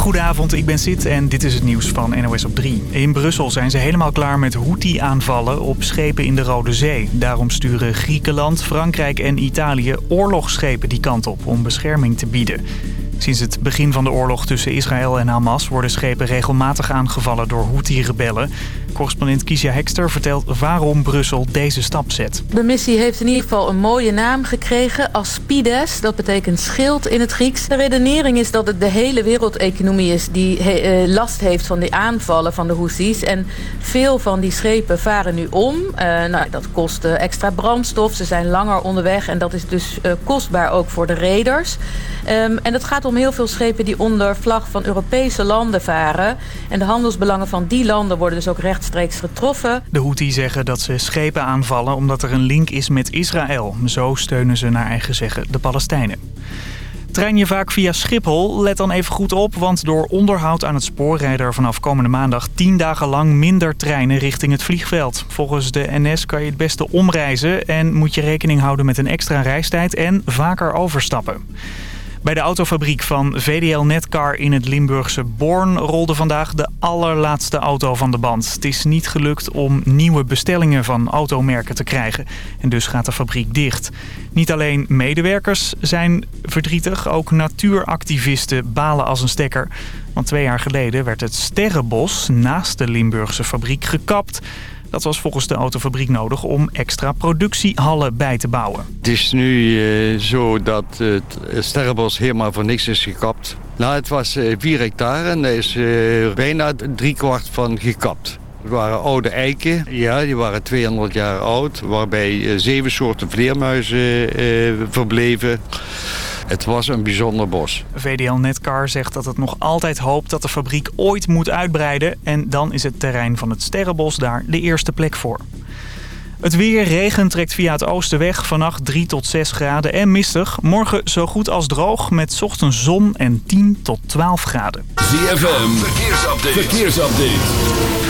Goedenavond, ik ben Sid en dit is het nieuws van NOS op 3. In Brussel zijn ze helemaal klaar met Houthi-aanvallen op schepen in de Rode Zee. Daarom sturen Griekenland, Frankrijk en Italië oorlogsschepen die kant op om bescherming te bieden. Sinds het begin van de oorlog tussen Israël en Hamas worden schepen regelmatig aangevallen door Houthi-rebellen. Correspondent Kiesja Hekster vertelt waarom Brussel deze stap zet. De missie heeft in ieder geval een mooie naam gekregen, Aspides. Dat betekent schild in het Grieks. De redenering is dat het de hele wereldeconomie is die eh, last heeft van die aanvallen van de Houthis. En veel van die schepen varen nu om. Uh, nou, dat kost uh, extra brandstof, ze zijn langer onderweg en dat is dus kostbaar ook voor de reders. Um, en het gaat om heel veel schepen die onder vlag van Europese landen varen. En de handelsbelangen van die landen worden dus ook getroffen. De Houthi zeggen dat ze schepen aanvallen omdat er een link is met Israël. Zo steunen ze naar eigen zeggen de Palestijnen. Trein je vaak via Schiphol? Let dan even goed op, want door onderhoud aan het spoor rijden er vanaf komende maandag 10 dagen lang minder treinen richting het vliegveld. Volgens de NS kan je het beste omreizen en moet je rekening houden met een extra reistijd en vaker overstappen. Bij de autofabriek van VDL Netcar in het Limburgse Born rolde vandaag de allerlaatste auto van de band. Het is niet gelukt om nieuwe bestellingen van automerken te krijgen. En dus gaat de fabriek dicht. Niet alleen medewerkers zijn verdrietig, ook natuuractivisten balen als een stekker. Want twee jaar geleden werd het Sterrenbos naast de Limburgse fabriek gekapt. Dat was volgens de autofabriek nodig om extra productiehallen bij te bouwen. Het is nu uh, zo dat het sterrenbos helemaal voor niks is gekapt. Nou, het was uh, 4 hectare en daar is uh, bijna driekwart van gekapt. Het waren oude eiken, ja, die waren 200 jaar oud, waarbij zeven soorten vleermuizen verbleven. Het was een bijzonder bos. VDL Netcar zegt dat het nog altijd hoopt dat de fabriek ooit moet uitbreiden. En dan is het terrein van het Sterrenbos daar de eerste plek voor. Het weer, regen trekt via het oosten weg. Vannacht 3 tot 6 graden en mistig. Morgen zo goed als droog met ochtends zon en 10 tot 12 graden. ZFM, verkeersupdate. verkeersupdate.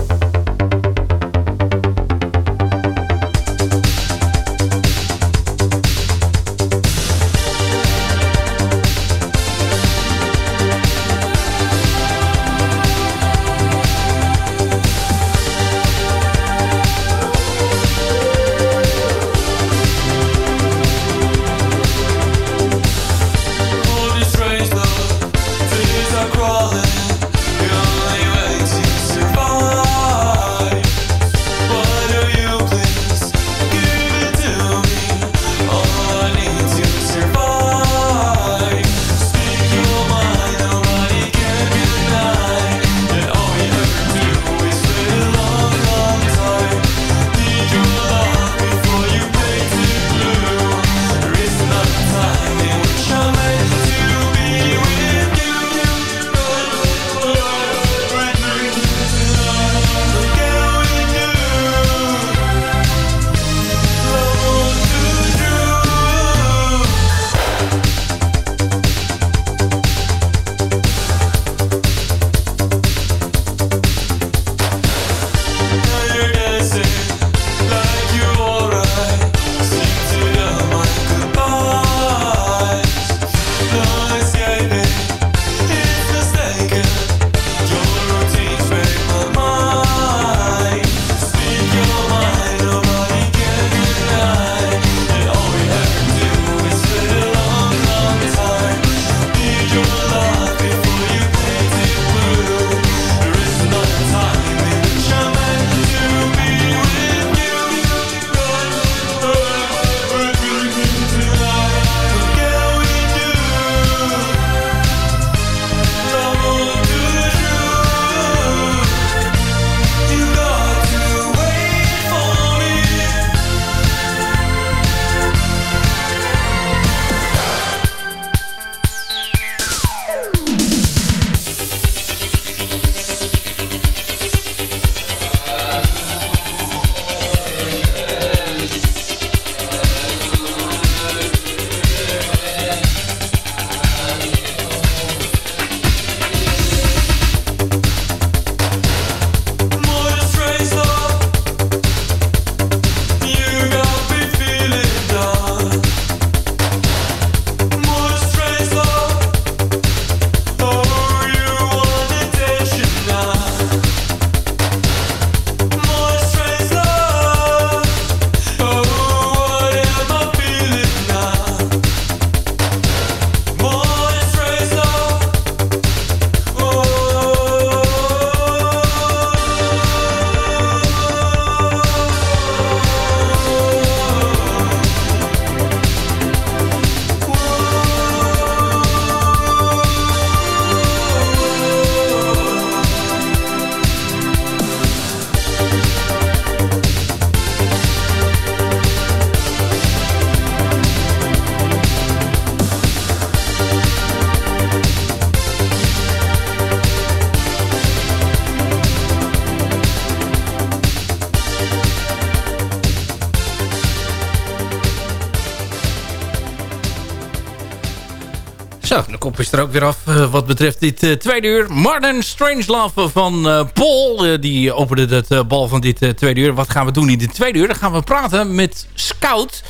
Is er ook weer af uh, wat betreft dit uh, tweede uur. Martin Strangelove van uh, Paul, die opende het bal van dit tweede uur. Wat gaan we doen in dit tweede uur? Dan gaan we praten met Scout.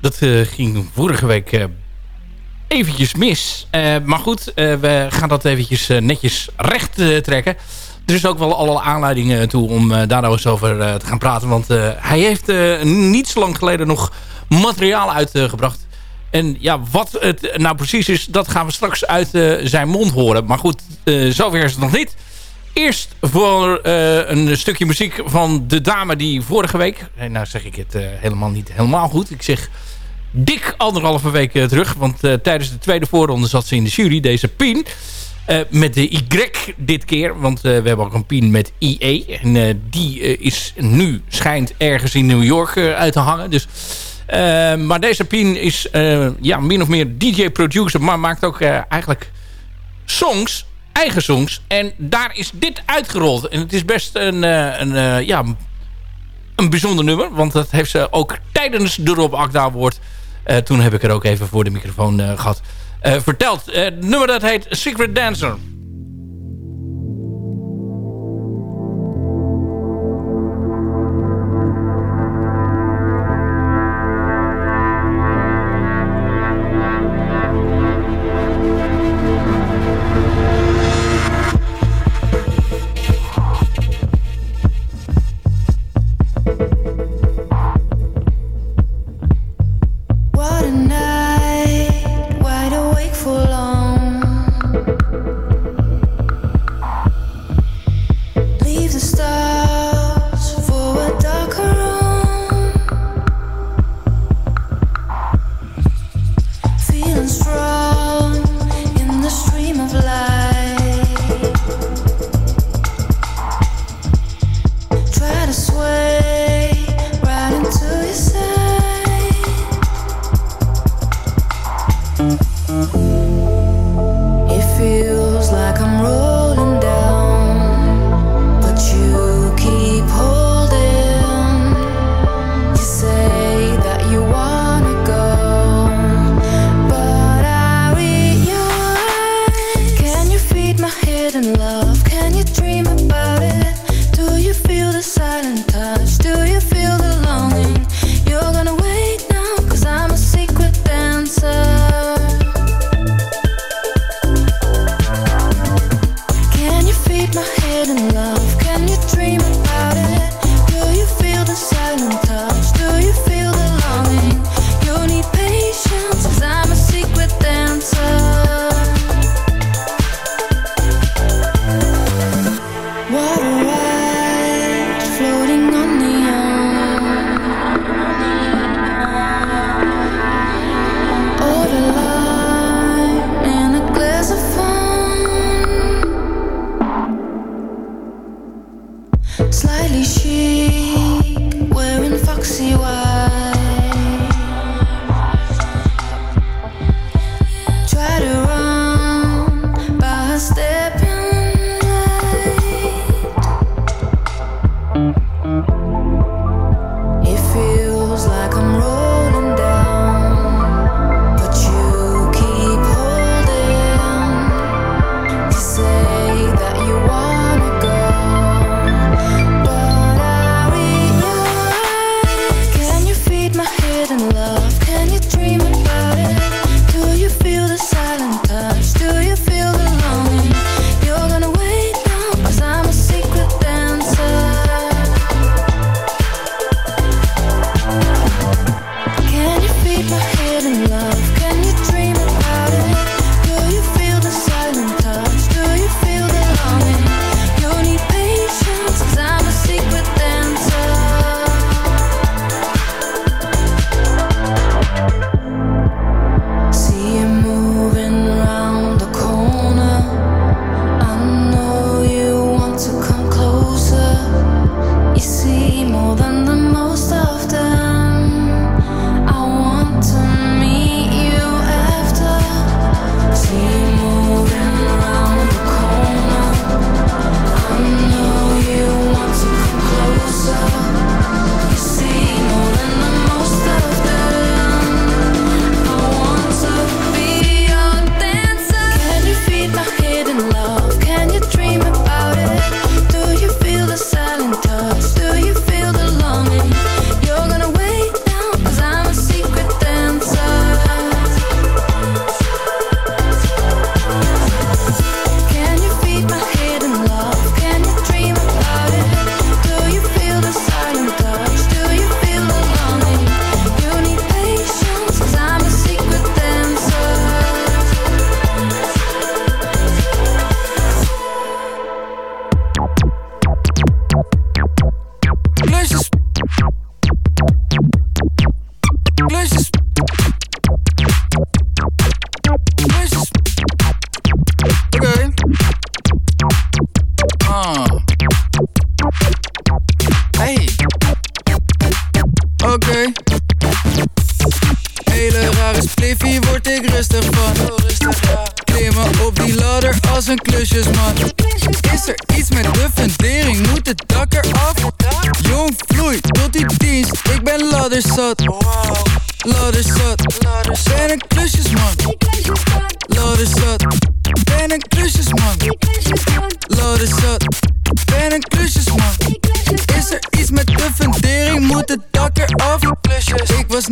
Dat ging vorige week eventjes mis. maar goed, we gaan dat eventjes netjes recht trekken. Er is ook wel alle aanleidingen toe om daar nou eens over te gaan praten. Want hij heeft niet zo lang geleden nog materiaal uitgebracht en ja, wat het nou precies is, dat gaan we straks uit uh, zijn mond horen. Maar goed, uh, zover is het nog niet. Eerst voor uh, een stukje muziek van de dame die vorige week... Nou zeg ik het helemaal niet helemaal goed. Ik zeg dik anderhalve week terug. Want tijdens de tweede voorronde zat ze in de jury, deze Pien. met de Y dit keer. Want we hebben ook een Pien met IE. En die is nu schijnt ergens in New York uit te hangen. Dus... Uh, maar deze Pien is uh, ja, min of meer DJ-producer, maar maakt ook uh, eigenlijk songs, eigen songs. En daar is dit uitgerold. En het is best een, een, ja, een bijzonder nummer, want dat heeft ze ook tijdens de Rob Akda woord. toen heb ik er ook even voor de microfoon gehad. verteld. het nummer dat heet Secret Dancer.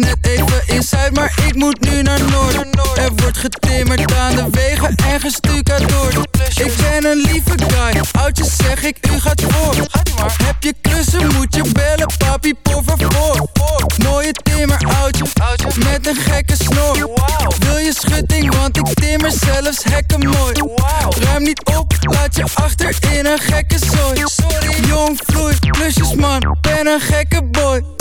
Net even in Zuid, maar ik moet nu naar Noord. Er wordt getimmerd aan de wegen en gestucadoord. Ik ben een lieve guy, oudjes zeg ik, u gaat voor. Heb je klussen, moet je bellen, papi, poffer voor. Mooie timmeroudje, met een gekke snor. Wil je schutting, want ik timmer zelfs hekken mooi. Ruim niet op, laat je achter in een gekke zooi. Jong vloei, klusjes man, ben een gekke boy.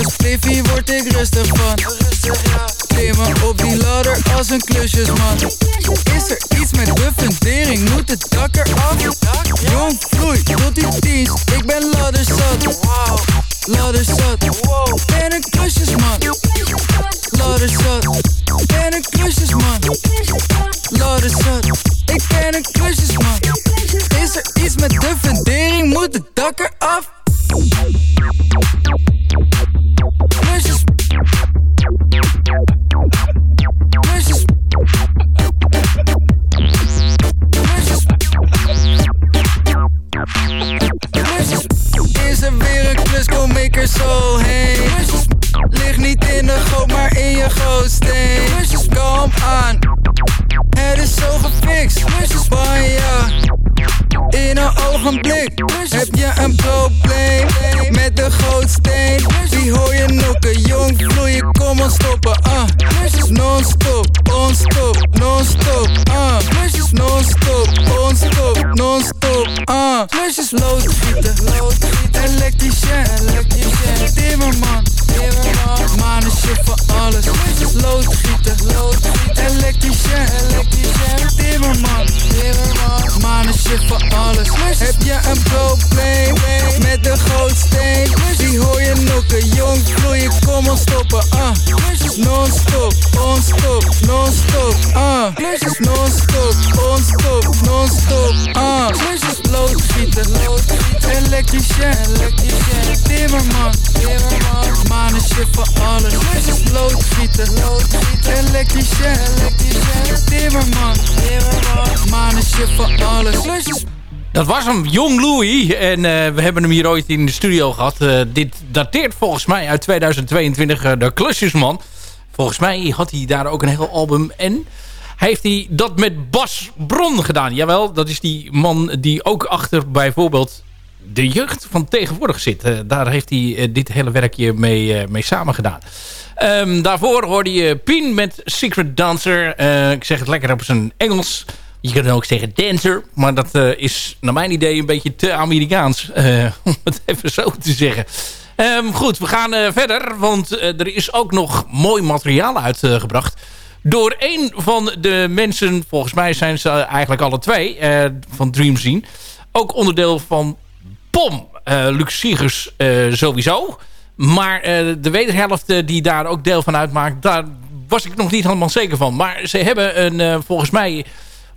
Rare spliffie word ik rustig van. Klimmen op die ladder als een klusjesman. Is er iets met de fundering, moet het dak eraf? Jong vloei, tot die dienst, ik ben ladderzat. Ladderzat, ben Voor alles. Heb je een probleem met de gootsteen? Die hoor je nokken, jong vloeien, kom ons stoppen. Uh. Non-stop, on-stop, non-stop. Uh. Non-stop, on-stop, non-stop. Loodgieten, loodgieten, elektricien. Timmerman, shit voor alles. Loodgieten, elektricien. Timmerman, shit voor alles. Dat was hem, Jong Louis. En uh, we hebben hem hier ooit in de studio gehad. Uh, dit dateert volgens mij uit 2022, uh, de Klusjesman. Volgens mij had hij daar ook een heel album. En heeft hij dat met Bas Bron gedaan. Jawel, dat is die man die ook achter bijvoorbeeld de jeugd van tegenwoordig zit. daar heeft hij dit hele werkje mee, mee samen gedaan. Um, daarvoor hoorde je Pien met Secret Dancer. ik zeg het lekker op zijn Engels... Je kunt ook zeggen dancer, maar dat uh, is naar mijn idee een beetje te Amerikaans. Uh, om het even zo te zeggen. Um, goed, we gaan verder, want er is ook nog mooi materiaal uitgebracht. door een van de mensen, volgens mij zijn ze eigenlijk alle twee, van Dream Scene. Ook onderdeel van POM, Luc Siegers sowieso. Maar de wederhelft die daar ook deel van uitmaakt, daar was ik nog niet helemaal zeker van. Maar ze hebben een, volgens mij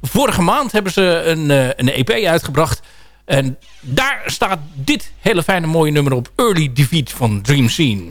Vorige maand hebben ze een, uh, een EP uitgebracht. En daar staat dit hele fijne mooie nummer op. Early Defeat van Dream Scene.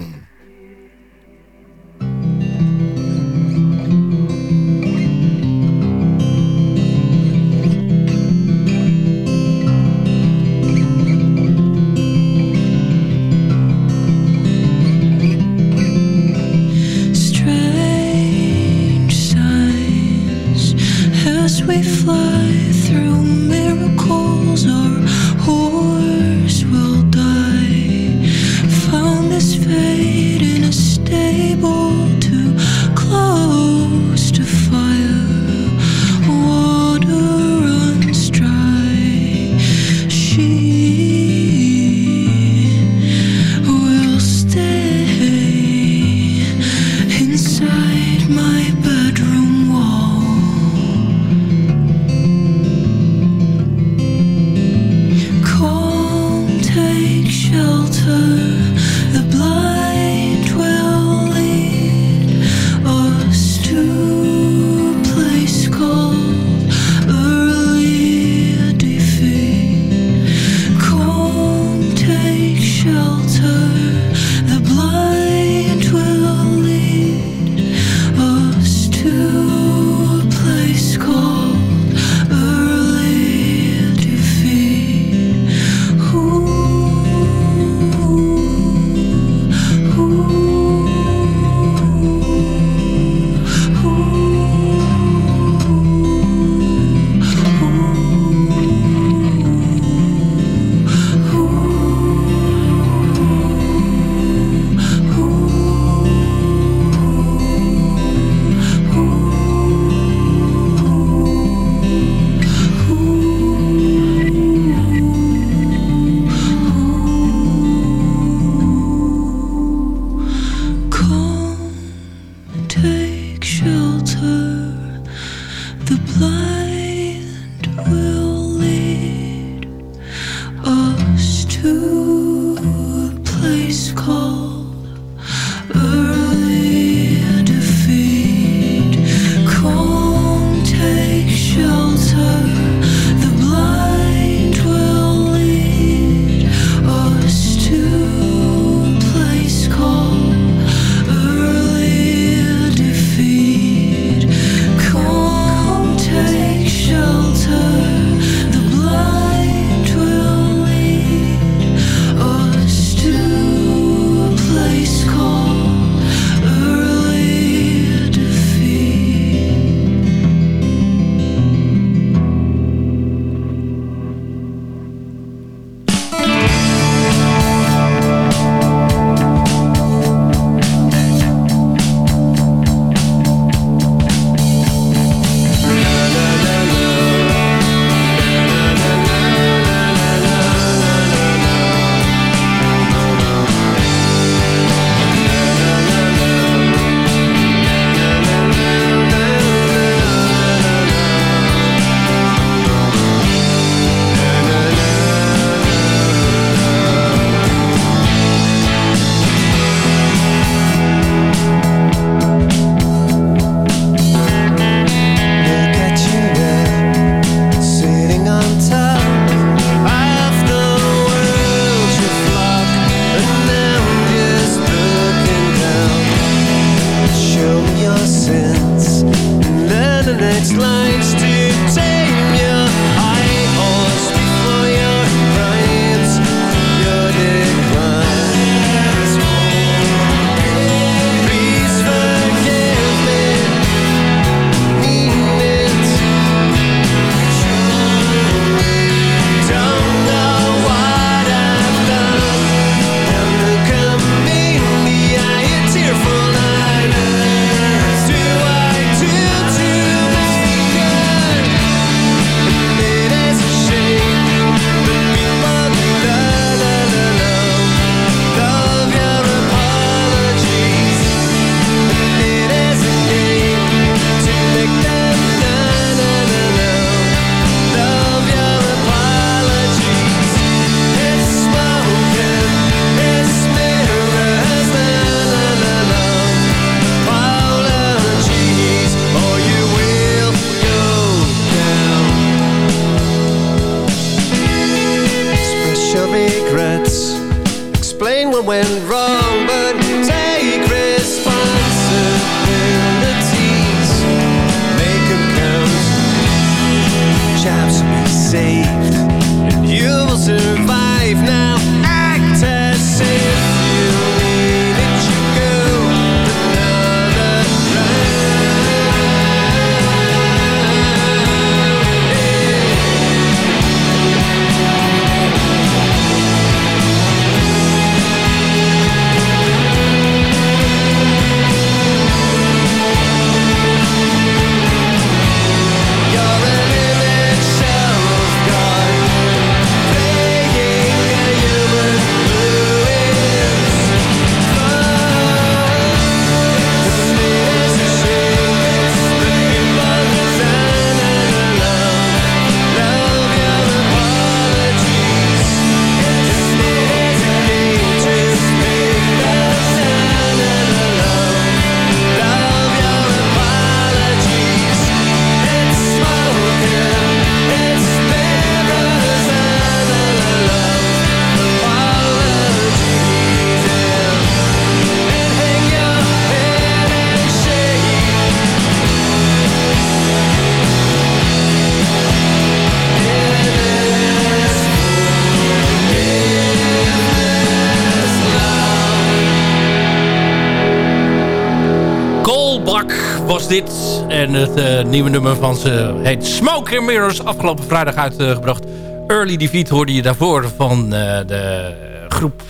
En het eh, nieuwe nummer van ze heet Smoke and Mirrors. Afgelopen vrijdag uitgebracht. Early Defeat hoorde je daarvoor van eh, de groep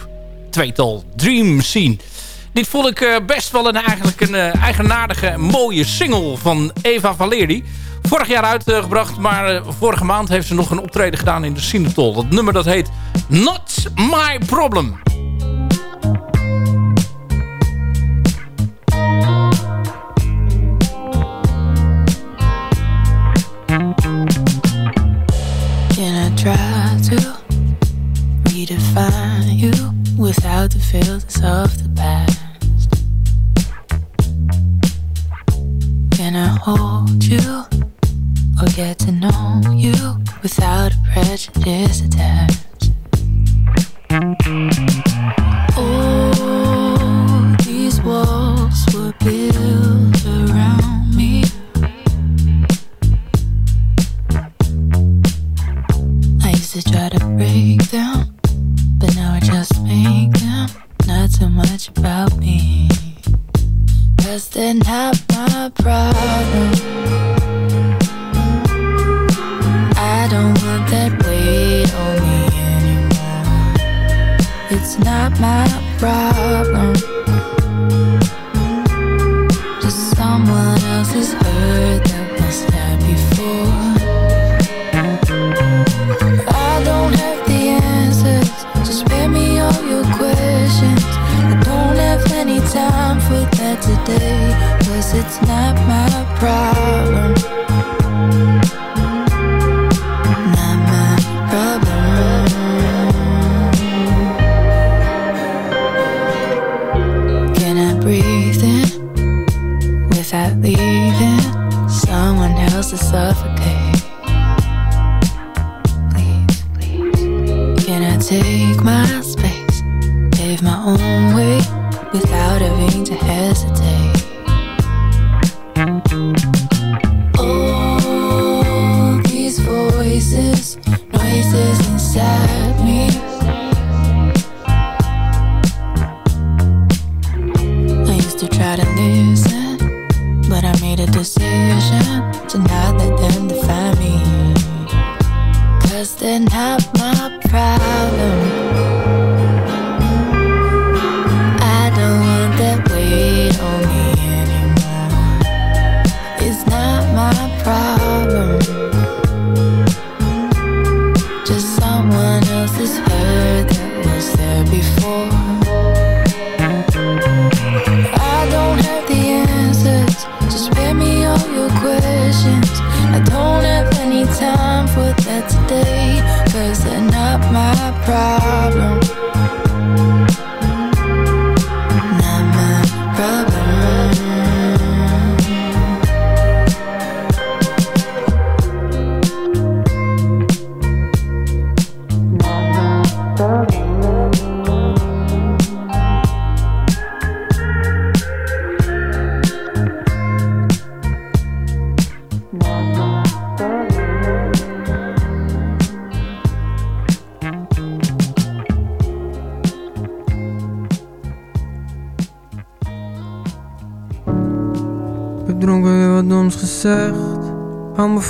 tweetal Dream Scene. Dit vond ik eh, best wel een, eigenlijk een eigenaardige, mooie single van Eva Valeri. Vorig jaar uitgebracht, maar vorige maand heeft ze nog een optreden gedaan in de Sinatol. Dat nummer dat heet Not My Problem.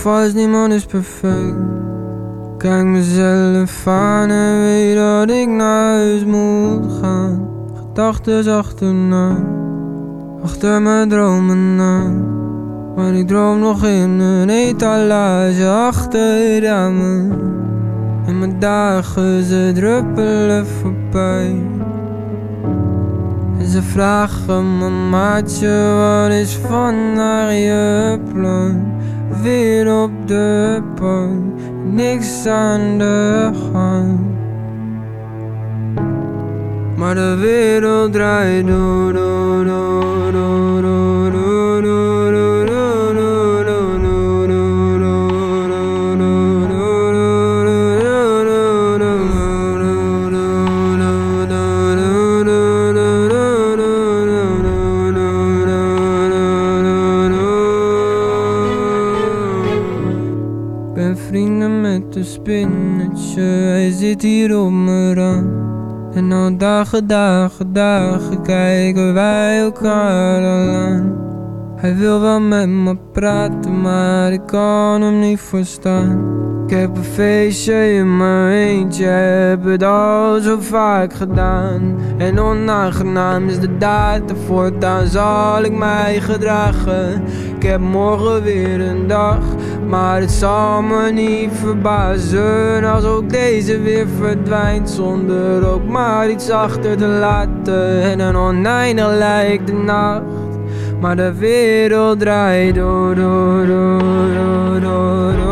Vast, niemand is perfect. Kijk mezelf aan en weet dat ik naar huis moet gaan. Gedachten achterna, achter mijn dromen aan. Maar ik droom nog in een etalage achter ramen. En mijn dagen ze druppelen voorbij. Ze vragen me maatje, wat is vandaag je plan? Weer op de bank, niks aan de gang. Maar de wereld draait door, door, zit hier op me rand. En al dagen, dagen, dagen kijken wij elkaar al aan. Hij wil wel met me praten, maar ik kan hem niet verstaan. Ik heb een feestje in mijn eentje, heb het al zo vaak gedaan. En onaangenaam is de daad, voortaan zal ik mij gedragen. Ik heb morgen weer een dag, maar het zal me niet verbazen als ook deze weer verdwijnt zonder ook maar iets achter te laten. En een oneindig lijkt de nacht, maar de wereld draait door, door, door, door, door, door, door,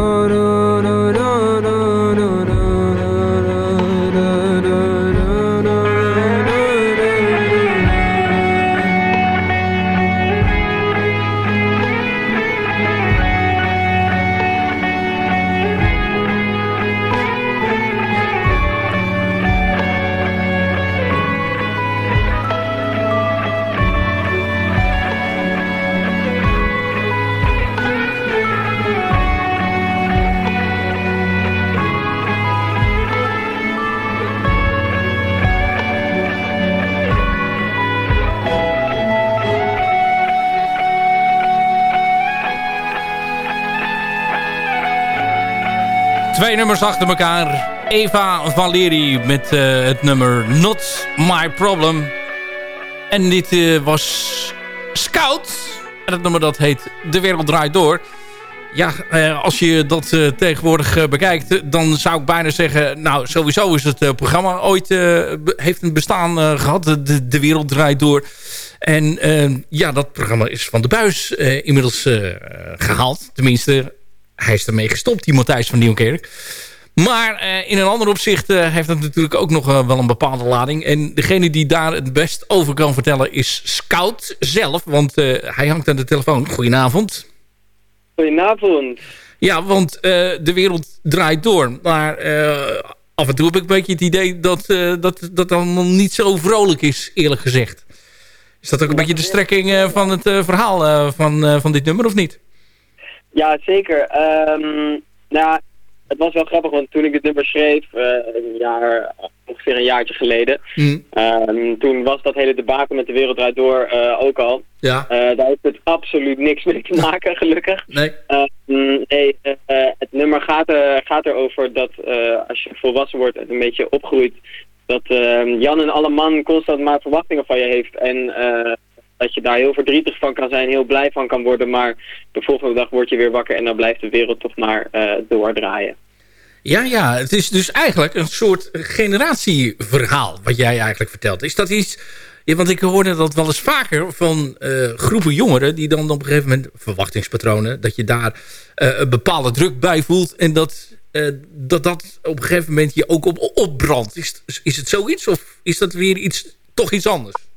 Twee nummers achter elkaar. Eva Valeri met eh, het nummer Not My Problem. En dit eh, was Scout. En het nummer dat heet De Wereld Draait Door. Ja, eh, als je dat tegenwoordig bekijkt, dan zou ik bijna zeggen... nou, sowieso is het programma ooit... heeft een bestaan eh, gehad, de, de Wereld Draait Door. En ja, dat programma is van de buis inmiddels eh, gehaald. Tenminste, hij is ermee gestopt, die Matthijs van Nieuwkerk. Maar eh, in een ander opzicht eh, heeft het natuurlijk ook nog eh, wel een bepaalde lading. En degene die daar het best over kan vertellen is Scout zelf. Want hij hangt aan de telefoon. Goedenavond. Goedenavond. Ja, want de wereld draait door. Maar af en toe heb ik een beetje het idee dat dat, dat allemaal niet zo vrolijk is, eerlijk gezegd. Is dat ook een beetje de strekking van het verhaal van, van dit nummer, of niet? Ja, zeker. Ehm, nou, het was wel grappig, want toen ik dit nummer schreef, eh, een jaar, ongeveer een jaartje geleden, Mm. ehm, toen was dat hele debakel met de wereld draait door eh, ook al. Ja. Eh, daar heeft het absoluut niks mee te maken, gelukkig. Nee. Ehm, nee, het nummer gaat, eh, gaat erover dat als je volwassen wordt en een beetje opgroeit, dat Jan en alle man constant maar verwachtingen van je heeft. En eh, dat je daar heel verdrietig van kan zijn, heel blij van kan worden. Maar de volgende dag word je weer wakker en dan blijft de wereld toch maar eh, doordraaien. Ja, ja, het is dus eigenlijk een soort generatieverhaal wat jij eigenlijk vertelt. Is dat iets... Want ik hoorde dat wel eens vaker van eh, groepen jongeren... die dan op een gegeven moment verwachtingspatronen... dat je daar eh, een bepaalde druk bij voelt... en dat, dat dat op een gegeven moment je ook op opbrandt. Is, is het zoiets of is dat weer iets, toch iets anders?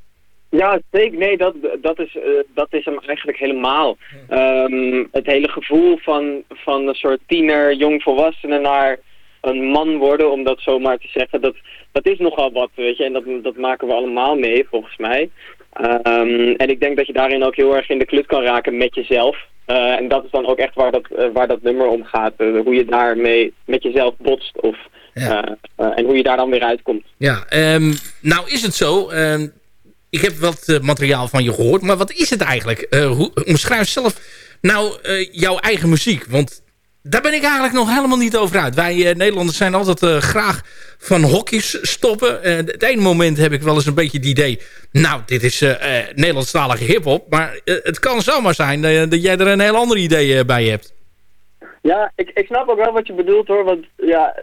Ja, zeker. Nee, dat, dat, is, eh, dat is hem eigenlijk helemaal. Ehm, het hele gevoel van, van een soort tiener, jongvolwassene naar een man worden, om dat zo maar te zeggen, dat, dat is nogal wat, weet je. En dat, dat maken we allemaal mee, volgens mij. Ehm, en ik denk dat je daarin ook heel erg in de klut kan raken met jezelf. Eh, en dat is dan ook echt waar dat, eh, waar dat nummer om gaat. hoe je daarmee met jezelf botst of, en hoe je daar dan weer uitkomt. Ja, ehm, nou is het zo. Ik heb wat eh, materiaal van je gehoord. Maar wat is het eigenlijk? Eh, hoe, omschrijf zelf nou eh, jouw eigen muziek. Want daar ben ik eigenlijk nog helemaal niet over uit. Wij Nederlanders zijn altijd graag van hokjes stoppen. Eh, het ene moment heb ik wel eens een beetje het idee... nou, dit is Nederlandstalige hiphop. Maar het kan zomaar zijn dat jij er een heel ander idee bij hebt. Ja, ik, ik snap ook wel wat je bedoelt hoor. Want ja,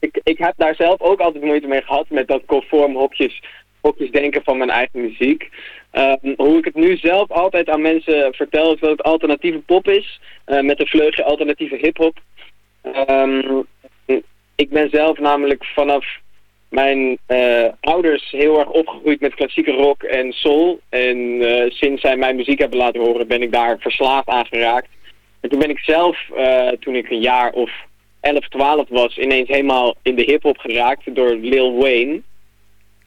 ik, ik heb daar zelf ook altijd moeite mee gehad met dat conform hokjes, hokjes denken van mijn eigen muziek. Ehm, hoe ik het nu zelf altijd aan mensen vertel is dat het alternatieve pop is. eh, met een vleugje alternatieve hip-hop. Ehm, ik ben zelf namelijk vanaf mijn eh, ouders heel erg opgegroeid met klassieke rock en soul. En eh, sinds zij mijn muziek hebben laten horen ben ik daar verslaafd aan geraakt. En toen ben ik zelf, toen ik een jaar of 11, 12 was, ineens helemaal in de hip-hop geraakt door Lil Wayne.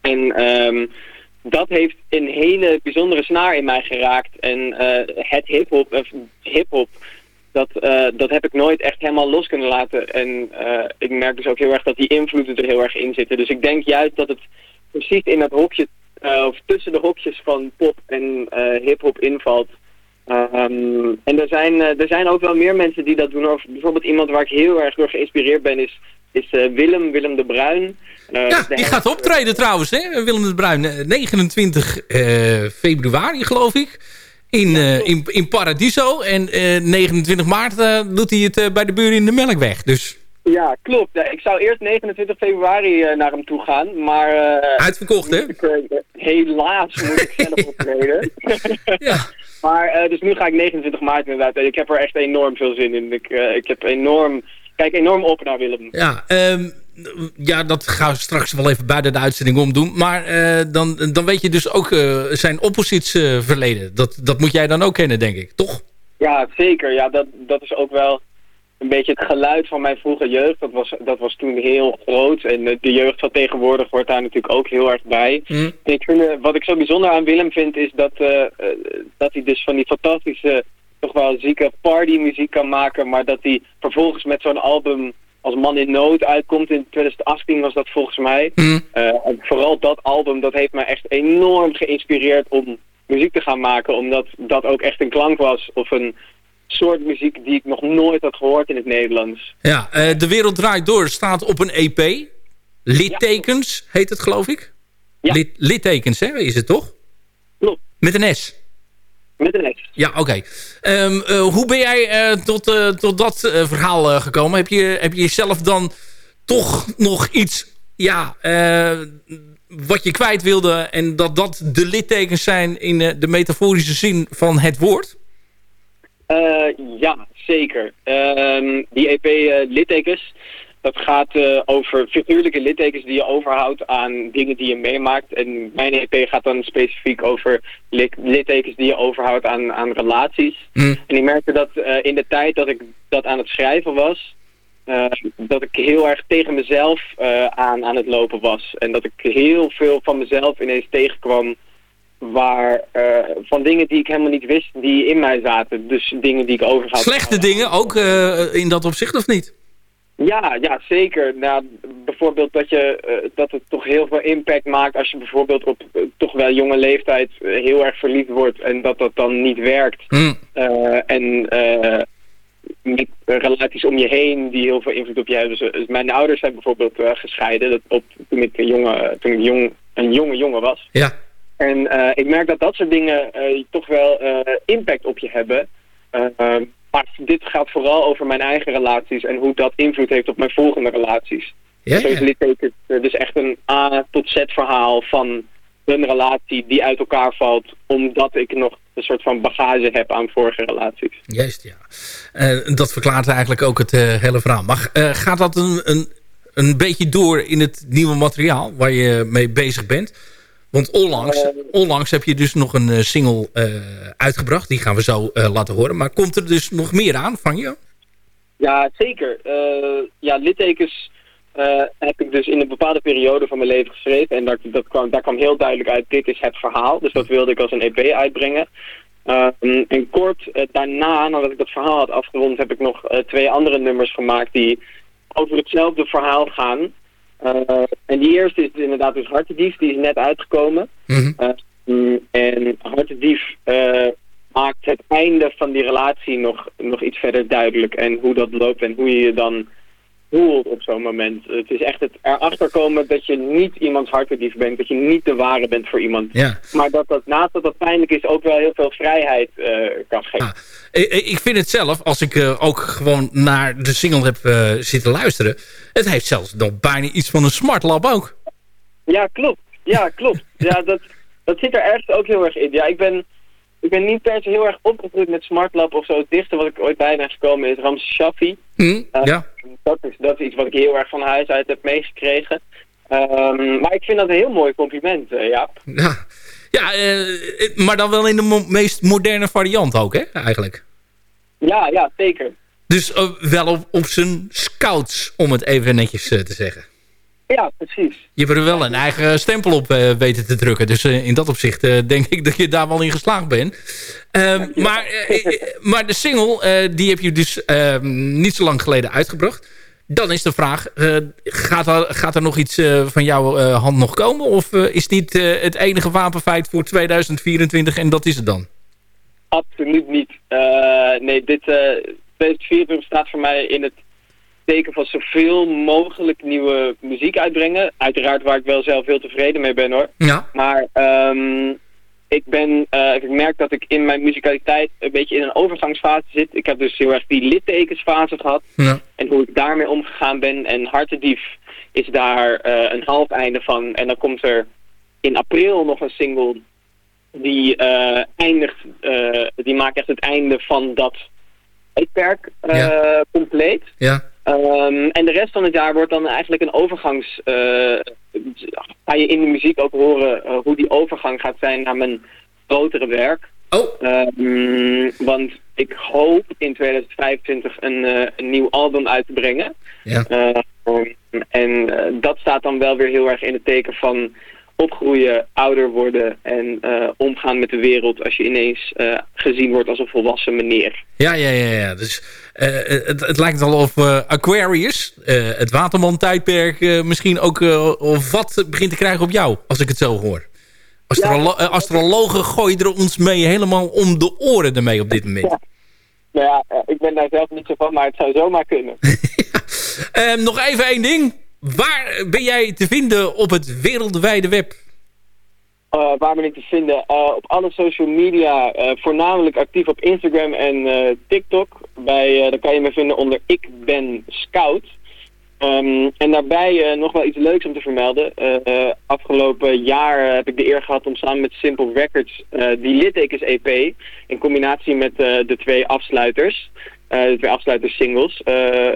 En ehm, dat heeft een hele bijzondere snaar in mij geraakt. En eh, het hip-hop, eh, hip-hop, dat, eh, dat heb ik nooit echt helemaal los kunnen laten. En ik merk dus ook heel erg dat die invloeden er heel erg in zitten. Dus ik denk juist dat het precies in dat hokje, of tussen de hokjes van pop en hip-hop invalt. Ehm, en er zijn, eh, er zijn ook wel meer mensen die dat doen. Of bijvoorbeeld iemand waar ik heel erg door geïnspireerd ben is, is eh, Willem, Willem de Bruin. Eh, Ja, die gaat optreden trouwens, hè? Willem de Bruin. eh, 29 eh, februari, geloof ik. In, in, in Paradiso. En eh, 29 maart doet hij het bij de buren in de Melkweg. Dus Ja, klopt. Ja, ik zou eerst 29 februari naar hem toe gaan, maar... uitverkocht, hè? helaas moet ik zelf optreden. Ja. Maar eh, dus nu ga ik 29 maart inderdaad. Ik heb er echt enorm veel zin in. Ik, eh, ik heb enorm, kijk enorm op naar Willem. Ja, ehm, ja, dat gaan we straks wel even buiten de uitzending omdoen. Maar eh, dan, dan weet je dus ook zijn opposites eh, verleden. Dat, dat moet jij dan ook kennen, denk ik. Toch? Ja, zeker. Ja, dat, dat is ook wel een beetje het geluid van mijn vroege jeugd. Dat was, dat was toen heel groot. En eh, de jeugd van tegenwoordig hoort daar natuurlijk ook heel erg bij. Hm. Ik vind, eh, wat ik zo bijzonder aan Willem vind, is dat, eh, dat hij dus van die fantastische, toch wel zieke partymuziek kan maken. Maar dat hij vervolgens met zo'n album als Man in Nood uitkomt. In 2018 was dat volgens mij. Eh, en vooral dat album, dat heeft mij echt enorm geïnspireerd om muziek te gaan maken. Omdat dat ook echt een klank was. Of een soort muziek die ik nog nooit had gehoord in het Nederlands. Ja, eh, De Wereld Draait Door staat op een EP. Littekens heet het, geloof ik? Ja. Lit, littekens, hè? Is het toch? Klopt. Met een S. Met een S. Ja, oké. Ehm, eh, hoe ben jij eh, tot, tot dat verhaal gekomen? Heb je, heb je jezelf dan toch nog iets... Ja, wat je kwijt wilde... en dat dat de littekens zijn in de metaforische zin van het woord? Eh, ja, zeker. Ehm, die EP eh, littekens, dat gaat eh, over figuurlijke littekens die je overhoudt aan dingen die je meemaakt. En mijn EP gaat dan specifiek over lit- littekens die je overhoudt aan, aan relaties. Hm. En ik merkte dat in de tijd dat ik dat aan het schrijven was, dat ik heel erg tegen mezelf aan, aan het lopen was. En dat ik heel veel van mezelf ineens tegenkwam waar, eh, van dingen die ik helemaal niet wist die in mij zaten. Dus dingen die ik overhoud. Slechte dingen ook eh, in dat opzicht of niet? Ja, ja, zeker. Nou, bijvoorbeeld dat, je, eh, dat het toch heel veel impact maakt als je bijvoorbeeld op toch wel jonge leeftijd heel erg verliefd wordt en dat dat dan niet werkt. Hm. Eh, en met relaties om je heen die heel veel invloed op je hebben. Dus, dus mijn ouders zijn bijvoorbeeld gescheiden dat op, toen ik, een jonge, toen ik jong, een jonge jongen was. Ja. En eh, ik merk dat dat soort dingen eh, toch wel eh, impact op je hebben. Eh, eh, maar dit gaat vooral over mijn eigen relaties en hoe dat invloed heeft op mijn volgende relaties. Ja, Zo is dus echt een A tot Z verhaal van een relatie die uit elkaar valt, omdat ik nog een soort van bagage heb aan vorige relaties. Juist, ja. Eh, dat verklaart eigenlijk ook het hele verhaal. Maar gaat dat een, een, een beetje door in het nieuwe materiaal waar je mee bezig bent? Want onlangs, onlangs heb je dus nog een eh, single eh, uitgebracht. Die gaan we zo eh, laten horen. Maar komt er dus nog meer aan van je? Ja, zeker. Eh, ja, littekens eh, heb ik dus in een bepaalde periode van mijn leven geschreven. En dat, dat kwam, daar kwam heel duidelijk uit, dit is het verhaal. Dus dat wilde ik als een EP uitbrengen. Ehm, en kort eh, daarna, nadat ik dat verhaal had afgerond, heb ik nog eh, twee andere nummers gemaakt die over hetzelfde verhaal gaan. Eh, en die eerste is inderdaad dus Hartedief, die is net uitgekomen. Eh, mm, en Hartedief eh, maakt het einde van die relatie nog, nog iets verder duidelijk. En hoe dat loopt en hoe je je dan voelt op zo'n moment. Het is echt het erachter komen dat je niet iemands hartedief bent. Dat je niet de ware bent voor iemand. Ja. Maar dat dat naast dat dat pijnlijk is ook wel heel veel vrijheid eh, kan geven. Ik, ik vind het zelf, als ik eh, ook gewoon naar de single heb eh, zitten luisteren... het heeft zelfs nog bijna iets van een smart lab ook. Ja, klopt. Ja, klopt. Ja, dat, dat zit er ergens ook heel erg in. Ja, ik ben, ik ben niet per se heel erg opgegroeid met SmartLab of zo. Het dichtste wat ik ooit bij ben gekomen is Shaffi. Hm, Eh, ja. dat, is, dat is iets wat ik heel erg van huis uit heb meegekregen. Ehm, maar ik vind dat een heel mooi compliment, eh, Jaap. Ja, ja eh, maar dan wel in de mo- meest moderne variant ook, hè, eigenlijk. Ja, ja, zeker. Dus wel op, op zijn scouts, om het even netjes te zeggen. Ja, precies. Je hebt er wel een eigen stempel op eh, weten te drukken. Dus eh, in dat opzicht eh, denk ik dat je daar wel in geslaagd bent. Ehm, maar, maar de single, die heb je dus ehm, niet zo lang geleden uitgebracht. Dan is de vraag, gaat, er, gaat er nog iets van jouw hand nog komen? Of is dit het enige wapenfeit voor 2024 en dat is het dan? absoluut niet. Nee, dit eh 2024 staat voor mij in het teken van zoveel mogelijk nieuwe muziek uitbrengen. Uiteraard waar ik wel zelf heel tevreden mee ben hoor. Ja. Maar ehm, ik ben, eh, ik merk dat ik in mijn muzikaliteit een beetje in een overgangsfase zit. Ik heb dus heel erg die littekensfase gehad. Ja. En hoe ik daarmee omgegaan ben. En Hartedief is daar eh, een half einde van. En dan komt er in april nog een single die eh, eindigt, die maakt echt het einde van dat Ja. compleet. Ja. Ehm, en de rest van het jaar wordt dan eigenlijk een overgangs... eh, ga je in de muziek ook horen eh, hoe die overgang gaat zijn naar mijn grotere werk. Oh. Ehm, want ik hoop in 2025 een, eh, een nieuw album uit te brengen. Ja. Ehm, en dat staat dan wel weer heel erg in het teken van opgroeien, ouder worden en eh, omgaan met de wereld als je ineens eh, gezien wordt als een volwassen meneer. Ja, ja, ja. ja. Dus, eh, het, het lijkt al of Aquarius, het Waterman-tijdperk, misschien ook of wat begint te krijgen op jou, als ik het zo hoor. Astrolo eh, astrologen gooien er ons mee helemaal om de oren ermee op dit moment. Nou ja, ik ben daar zelf niet zo van, maar het zou zomaar kunnen. Ehm, nog even één ding. Waar ben jij te vinden op het wereldwijde web? Eh, waar ben ik te vinden? Eh, op alle social media, eh, voornamelijk actief op Instagram en TikTok. Bij, daar kan je me vinden onder Ik Ben Scout. Ehm, en daarbij nog wel iets leuks om te vermelden. Afgelopen jaar heb ik de eer gehad om samen met Simple Records die littekens EP in combinatie met de twee afsluiters, de twee afsluiters singles,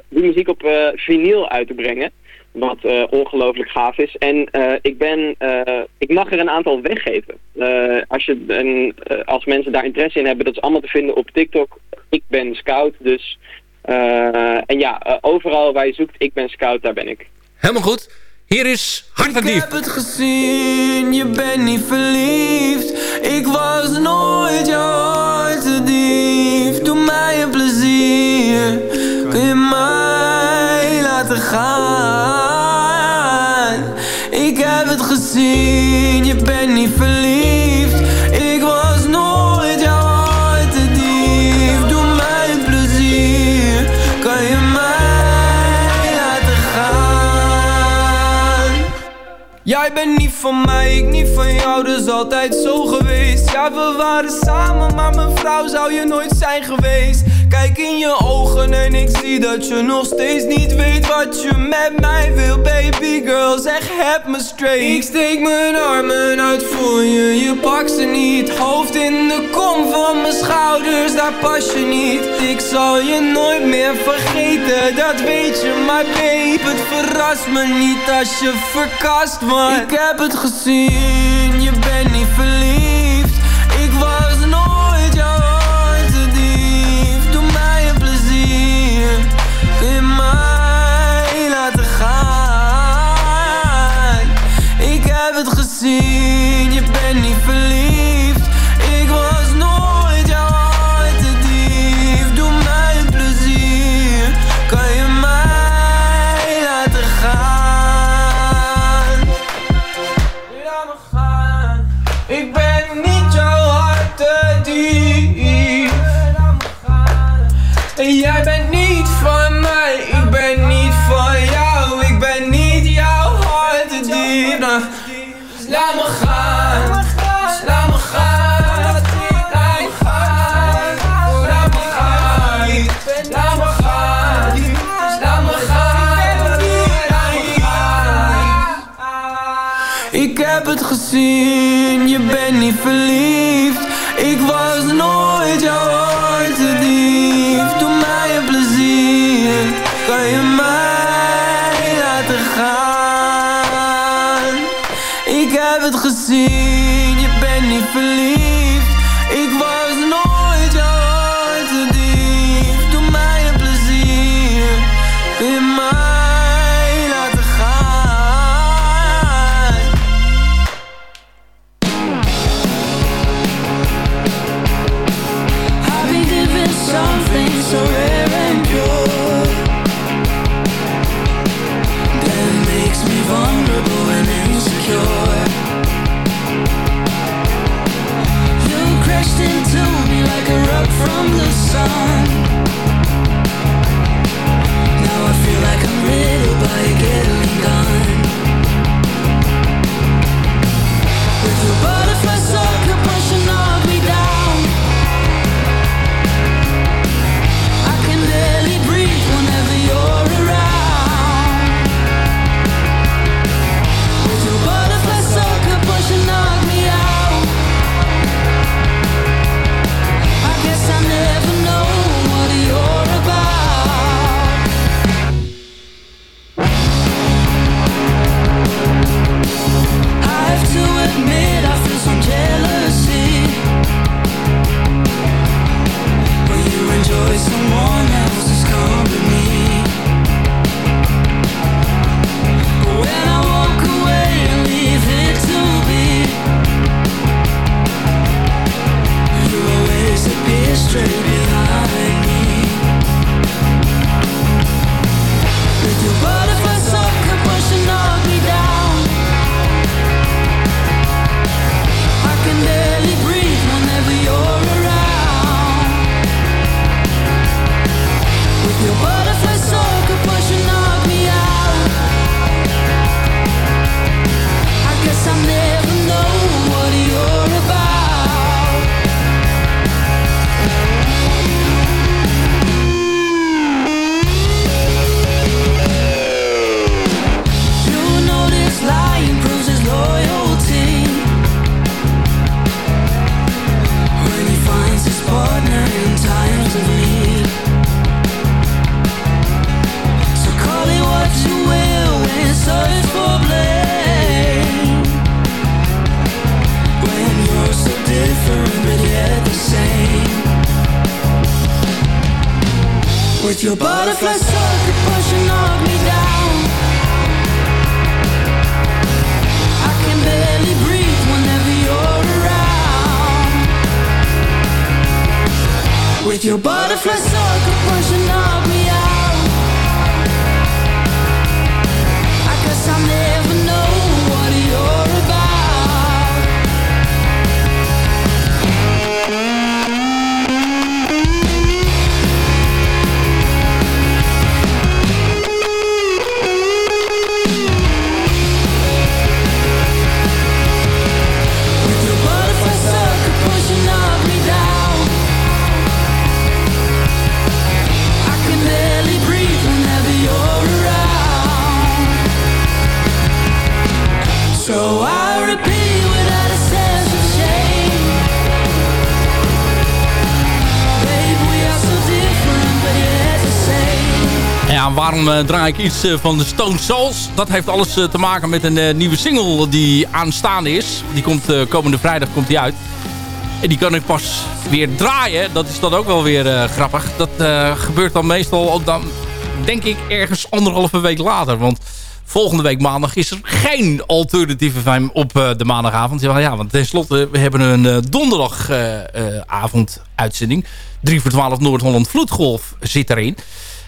die muziek op vinyl uit te brengen. Wat eh, ongelooflijk gaaf is. En eh, ik ben, eh, ik mag er een aantal weggeven. Eh, als, je, een, eh, als mensen daar interesse in hebben, dat is allemaal te vinden op TikTok. Ik ben Scout, dus... eh, en ja, overal waar je zoekt, ik ben Scout, daar ben ik. Helemaal goed. Hier is Hartendief. Ik heb het gezien, je bent niet verliefd. Ik was nooit jouw hartedief. Doe mij een plezier, kun je mij Ik heb het gezien, je bent niet verliefd. Jij bent niet van mij, ik niet van jou, dus altijd zo geweest. Ja, we waren samen, maar mijn vrouw zou je nooit zijn geweest. Kijk in je ogen en ik zie dat je nog steeds niet weet wat je met mij wil. Baby girl, zeg het me straight. Ik steek mijn armen uit voor je, je pakt ze niet. Hoofd in de kom van mijn schouders, daar pas je niet zal je nooit meer vergeten, dat weet je Maar babe, het verrast me niet als je verkast wordt Ik heb het gezien, gezien, your butterfly circuit pushing knock me down. I can barely breathe whenever you're around. With your butterfly circuit pushing knock Waarom eh, draai ik iets eh, van de Stone Souls? Dat heeft alles eh, te maken met een nieuwe single die aanstaande is. Die komt komende vrijdag komt die uit. En die kan ik pas weer draaien. Dat is dan ook wel weer grappig. Dat gebeurt dan meestal dan, denk ik, ergens anderhalve week later. Want volgende week maandag is er geen alternatieve FM op de maandagavond. Ja, want tenslotte, we hebben een donderdagavond uitzending. 3 voor 12 Noord-Holland Vloedgolf zit erin.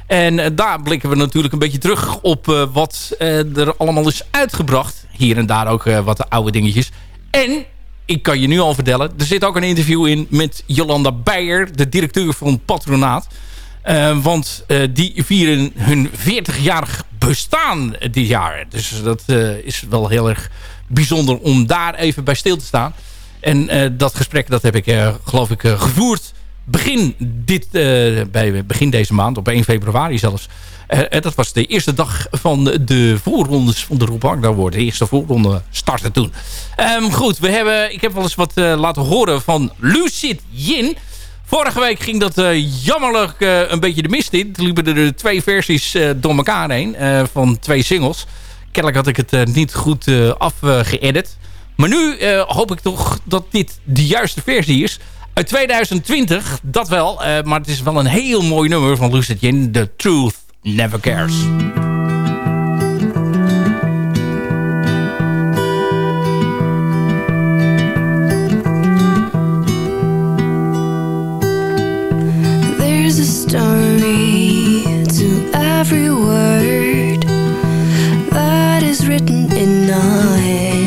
En eh, daar blikken we natuurlijk een beetje terug op eh, wat eh, er allemaal is uitgebracht. Hier en daar ook wat oude dingetjes. En ik kan je nu al vertellen, er zit ook een interview in met Jolanda Beijer, de directeur van Patronaat. Want die vieren hun 40-jarig bestaan dit jaar. Dus dat is wel heel erg bijzonder om daar even bij stil te staan. En dat gesprek dat heb ik geloof ik gevoerd begin, dit, eh, bij begin deze maand, op 1 februari zelfs. En dat was de eerste dag van de voorrondes van de Rob Agda Award. De eerste voorronde startte toen. Ehm, goed, we hebben, ik heb wel eens wat laten horen van Lucid Yin. Vorige week ging dat jammerlijk een beetje de mist in. Er liepen er twee versies door elkaar heen van twee singles. Kennelijk had ik het niet goed uh, afgeëdit. maar nu hoop ik toch dat dit de juiste versie is. Uit 2020, dat wel. eh, maar het is wel een heel mooi nummer van Lucid Yin. The Truth Never Cares. There's a story to every word that is written in our head.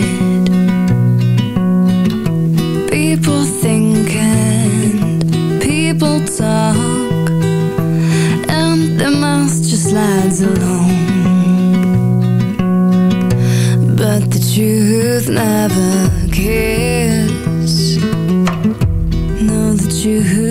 And the just slides along. But the truth never cares. No, the truth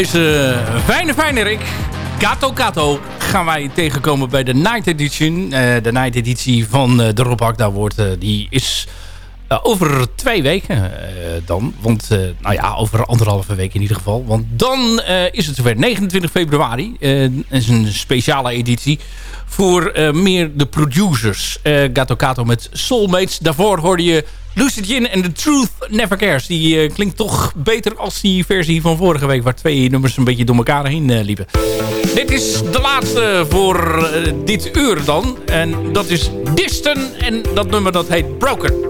deze fijne fijnerik, Kato Kato, gaan wij tegenkomen bij de Night Edition. Eh, de Night Editie van uh, de Rob Hakda wordt, uh, die is over twee weken dan. Want, nou ja, over anderhalve week in ieder geval. Want dan is het zover, 29 februari. Is een speciale editie voor meer de producers. Gato Kato met Soulmates. Daarvoor hoorde je Lucid Gin en The Truth Never Cares. Die uh, klinkt toch beter als die versie van vorige week... waar twee nummers een beetje door elkaar heen uh, liepen. Dit is de laatste voor uh, dit uur dan. En dat is Diston en dat nummer dat heet Broken.